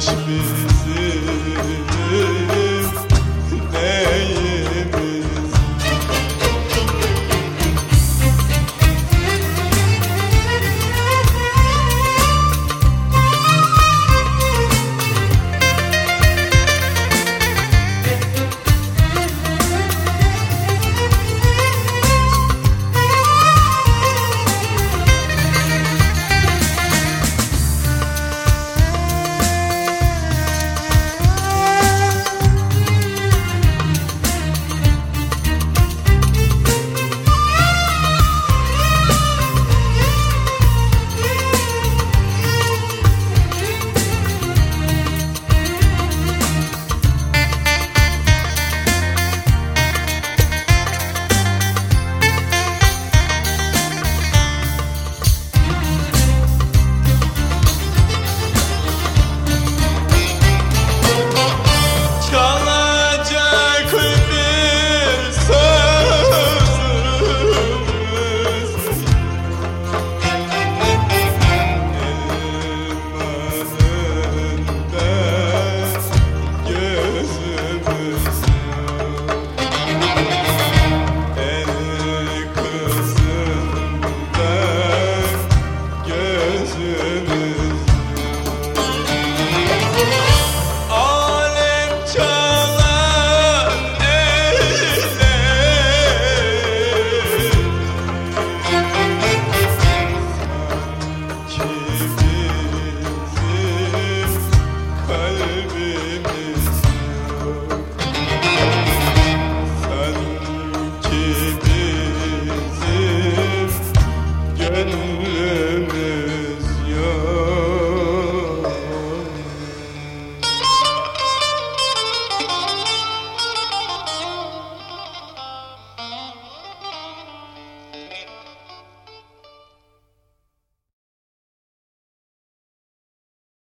Christmas.